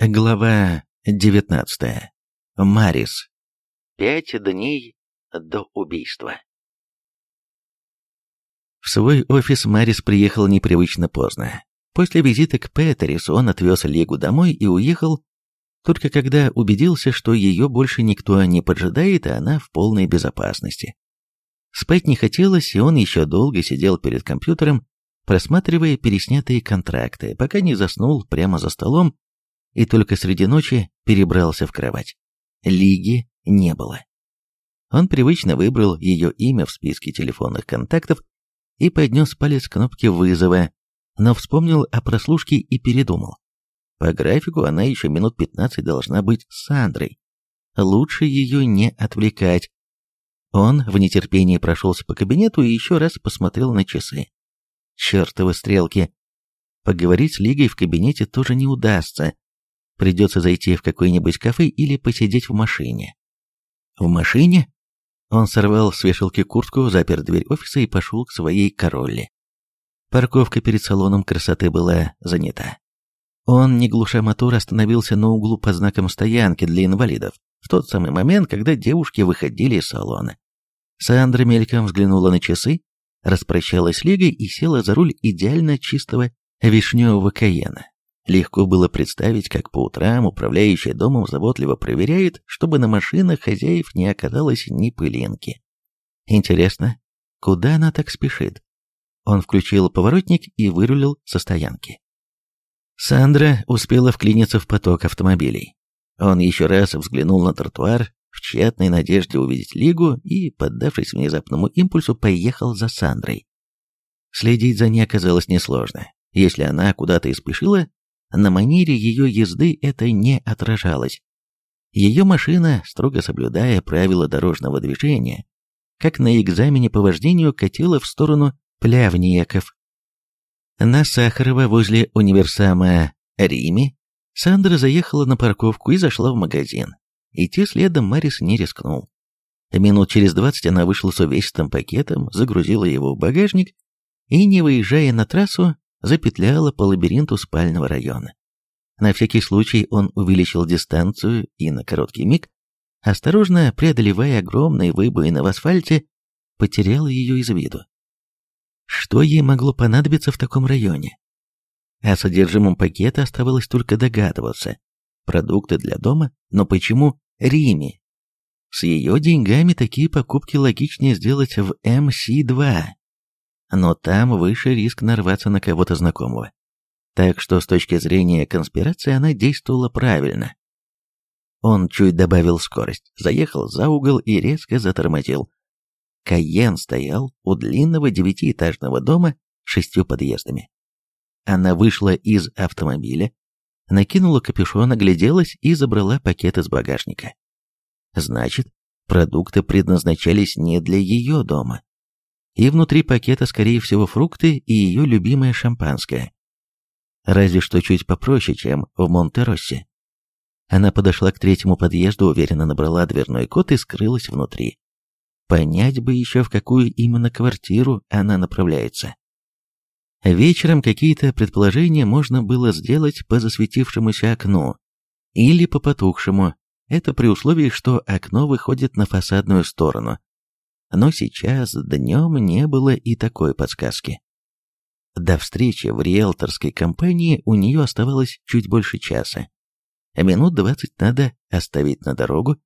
Глава 19. Марис. Пять дней до убийства. В свой офис Марис приехал непривычно поздно. После визита к Петерису он отвез Лигу домой и уехал, только когда убедился, что ее больше никто не поджидает, и она в полной безопасности. Спать не хотелось, и он еще долго сидел перед компьютером, просматривая переснятые контракты, пока не заснул прямо за столом, и только среди ночи перебрался в кровать. Лиги не было. Он привычно выбрал ее имя в списке телефонных контактов и поднес палец к кнопке вызова, но вспомнил о прослушке и передумал. По графику она еще минут 15 должна быть с Сандрой. Лучше ее не отвлекать. Он в нетерпении прошелся по кабинету и еще раз посмотрел на часы. Чертовы стрелки. Поговорить с Лигой в кабинете тоже не удастся. Придется зайти в какой-нибудь кафе или посидеть в машине. В машине? Он сорвал с вешалки куртку, запер дверь офиса и пошел к своей королле. Парковка перед салоном красоты была занята. Он, не глуша мотор, остановился на углу под знаком стоянки для инвалидов, в тот самый момент, когда девушки выходили из салона. Сандра мельком взглянула на часы, распрощалась с Лигой и села за руль идеально чистого вишневого каена. Легко было представить, как по утрам управляющий домом заботливо проверяет, чтобы на машинах хозяев не оказалось ни пылинки. Интересно, куда она так спешит? Он включил поворотник и вырулил со стоянки. Сандра успела вклиниться в поток автомобилей. Он еще раз взглянул на тротуар, в тщетной надежде увидеть Лигу, и, поддавшись внезапному импульсу, поехал за Сандрой. Следить за ней оказалось несложно. Если она куда-то и спешила, на манере ее езды это не отражалось. Ее машина, строго соблюдая правила дорожного движения, как на экзамене по вождению катила в сторону Плявниеков. На Сахарова возле универсама Риме Сандра заехала на парковку и зашла в магазин. Идти следом Марис не рискнул. Минут через двадцать она вышла с увесистым пакетом, загрузила его в багажник и, не выезжая на трассу, запетляла по лабиринту спального района. На всякий случай он увеличил дистанцию и на короткий миг, осторожно преодолевая огромные выбоины в асфальте, потерял ее из виду. Что ей могло понадобиться в таком районе? О содержимом пакета оставалось только догадываться. Продукты для дома, но почему Риме? С ее деньгами такие покупки логичнее сделать в МС-2 но там выше риск нарваться на кого-то знакомого. Так что с точки зрения конспирации она действовала правильно. Он чуть добавил скорость, заехал за угол и резко затормозил. Каен стоял у длинного девятиэтажного дома с шестью подъездами. Она вышла из автомобиля, накинула капюшон, огляделась и забрала пакет из багажника. Значит, продукты предназначались не для ее дома и внутри пакета, скорее всего, фрукты и ее любимое шампанское. Разве что чуть попроще, чем в Монтероссе. Она подошла к третьему подъезду, уверенно набрала дверной код и скрылась внутри. Понять бы еще, в какую именно квартиру она направляется. Вечером какие-то предположения можно было сделать по засветившемуся окну или по потухшему, это при условии, что окно выходит на фасадную сторону, но сейчас днем не было и такой подсказки. До встречи в риэлторской компании у нее оставалось чуть больше часа. Минут двадцать надо оставить на дорогу,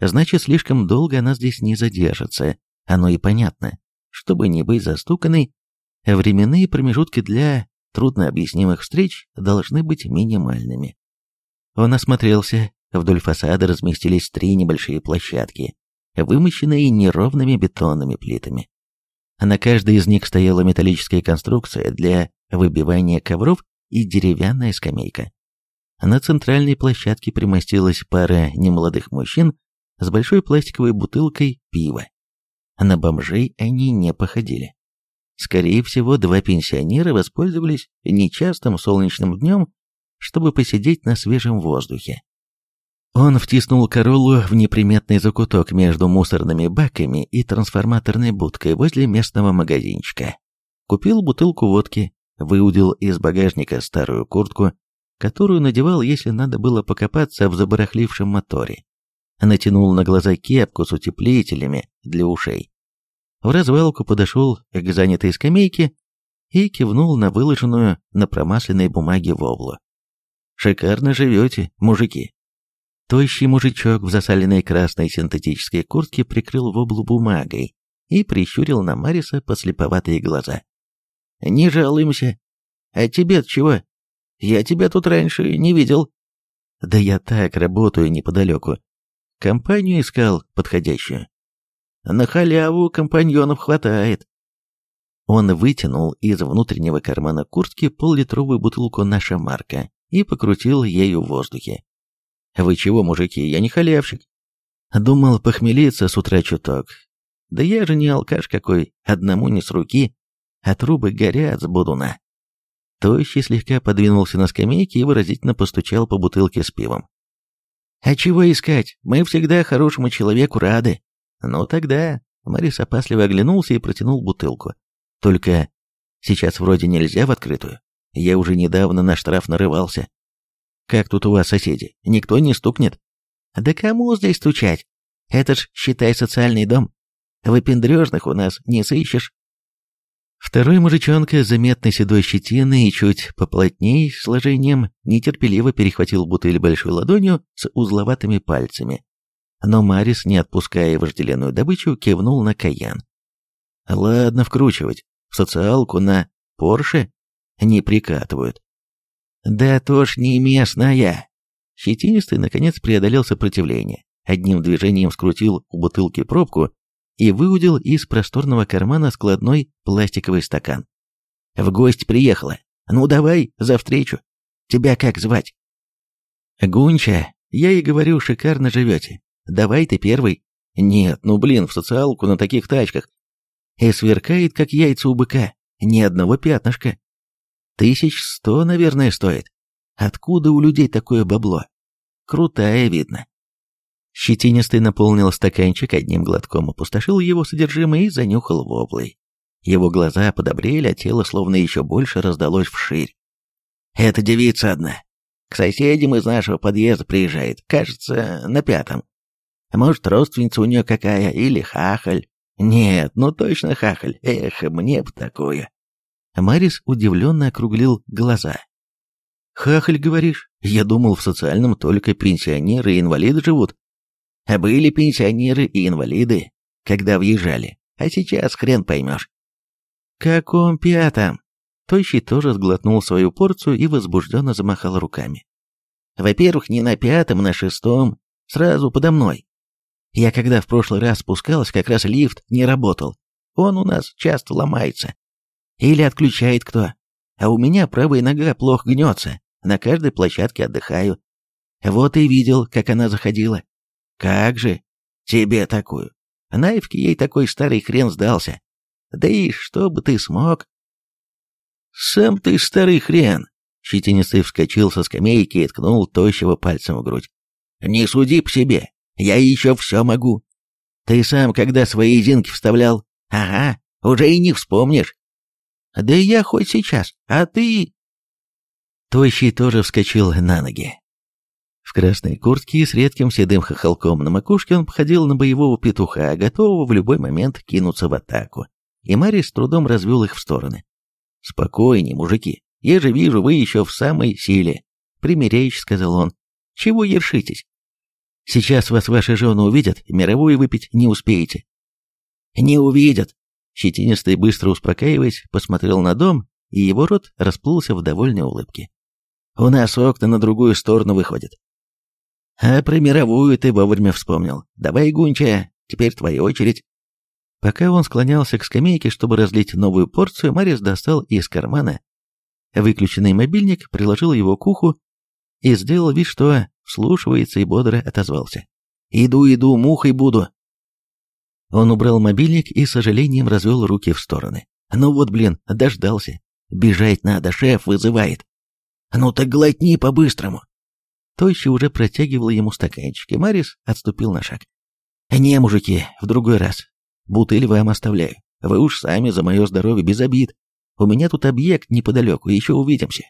значит, слишком долго она здесь не задержится, оно и понятно. Чтобы не быть застуканной, временные промежутки для труднообъяснимых встреч должны быть минимальными. Он осмотрелся, вдоль фасада разместились три небольшие площадки, вымощенные неровными бетонными плитами. На каждой из них стояла металлическая конструкция для выбивания ковров и деревянная скамейка. На центральной площадке примостилась пара немолодых мужчин с большой пластиковой бутылкой пива. На бомжей они не походили. Скорее всего, два пенсионера воспользовались нечастым солнечным днем, чтобы посидеть на свежем воздухе. Он втиснул Короллу в неприметный закуток между мусорными баками и трансформаторной будкой возле местного магазинчика. Купил бутылку водки, выудил из багажника старую куртку, которую надевал, если надо было покопаться в забарахлившем моторе. Натянул на глаза кепку с утеплителями для ушей. В развалку подошел к занятой скамейке и кивнул на выложенную на промасленной бумаге воблу. «Шикарно живете, мужики!» Тощий мужичок в засаленной красной синтетической куртке прикрыл воблу бумагой и прищурил на Мариса послеповатые глаза. «Не жалуемся. А тебе чего? Я тебя тут раньше не видел». «Да я так работаю неподалеку. Компанию искал подходящую». «На халяву компаньонов хватает». Он вытянул из внутреннего кармана куртки поллитровую бутылку «Наша марка» и покрутил ею в воздухе. Вы чего, мужики, я не халявщик. Думал похмелиться с утра чуток. Да я же не алкаш какой, одному не с руки, а трубы горят с бодуна. Тощий слегка подвинулся на скамейке и выразительно постучал по бутылке с пивом. «А чего искать? Мы всегда хорошему человеку рады». «Ну тогда...» Марис опасливо оглянулся и протянул бутылку. «Только сейчас вроде нельзя в открытую. Я уже недавно на штраф нарывался. Как тут у вас соседи? Никто не стукнет? Да кому здесь стучать? Это ж, считай, социальный дом. Выпендрежных у нас не сыщешь. Второй мужичонка, заметно седой щетиной и чуть поплотней сложением, нетерпеливо перехватил бутыль большой ладонью с узловатыми пальцами. Но Марис, не отпуская вожделенную добычу, кивнул на Каян. «Ладно, вкручивать. В социалку на Порше не прикатывают. «Да то ж не местная!» Щетинистый, наконец, преодолел сопротивление. Одним движением скрутил у бутылки пробку и выудил из просторного кармана складной пластиковый стакан. «В гость приехала. Ну давай, за встречу. Тебя как звать?» «Гунча, я и говорю, шикарно живете. Давай ты первый». «Нет, ну блин, в социалку на таких тачках. И сверкает, как яйца у быка. Ни одного пятнышка. Тысяч сто, наверное, стоит. Откуда у людей такое бабло? Крутая, видно. Щетинистый наполнил стаканчик одним глотком, опустошил его содержимое и занюхал воблой. Его глаза подобрели, а тело словно еще больше раздалось вширь. «Это девица одна. К соседям из нашего подъезда приезжает, кажется, на пятом. Может, родственница у нее какая, или хахаль. Нет, ну точно хахаль. Эх, мне бы такое. Марис удивленно округлил глаза. «Хахаль, говоришь? Я думал, в социальном только пенсионеры и инвалиды живут. А были пенсионеры и инвалиды, когда въезжали, а сейчас хрен поймешь». «Каком пятом?» Тощий тоже сглотнул свою порцию и возбужденно замахал руками. «Во-первых, не на пятом, на шестом, сразу подо мной. Я когда в прошлый раз спускалась, как раз лифт не работал. Он у нас часто ломается. Или отключает кто. А у меня правая нога плохо гнется. На каждой площадке отдыхаю. Вот и видел, как она заходила. Как же? Тебе такую. Наивке ей такой старый хрен сдался. Да и что бы ты смог? Сам ты старый хрен. Щетинистый вскочил со скамейки и ткнул тощего пальцем в грудь. Не суди по себе. Я еще все могу. Ты сам когда свои зинки вставлял? Ага, уже и не вспомнишь. Да и я хоть сейчас, а ты...» Тощий тоже вскочил на ноги. В красной куртке и с редким седым хохолком на макушке он походил на боевого петуха, готового в любой момент кинуться в атаку. И Мари с трудом развел их в стороны. «Спокойней, мужики, я же вижу, вы еще в самой силе», — примиряюще сказал он. «Чего ершитесь? Сейчас вас ваши жены увидят, мировую выпить не успеете». «Не увидят», Щетинистый, быстро успокаиваясь, посмотрел на дом, и его рот расплылся в довольной улыбке. «У нас окна на другую сторону выходят». «А про мировую ты вовремя вспомнил. Давай, Гунча, теперь твоя очередь». Пока он склонялся к скамейке, чтобы разлить новую порцию, Марис достал из кармана выключенный мобильник, приложил его к уху и сделал вид, что вслушивается и бодро отозвался. «Иду, иду, мухой буду!» Он убрал мобильник и с сожалением развел руки в стороны. «Ну вот, блин, дождался. Бежать надо, шеф вызывает». «Ну так глотни по-быстрому». Тощи уже протягивал ему стаканчики. Марис отступил на шаг. «Не, мужики, в другой раз. Бутыль вам оставляю. Вы уж сами за мое здоровье, без обид. У меня тут объект неподалеку, еще увидимся.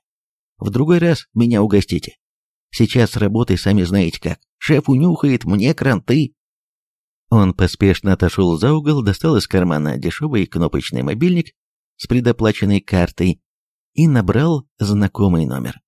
В другой раз меня угостите. Сейчас с работой сами знаете как. Шеф унюхает, мне кранты». Он поспешно отошел за угол, достал из кармана дешевый кнопочный мобильник с предоплаченной картой и набрал знакомый номер.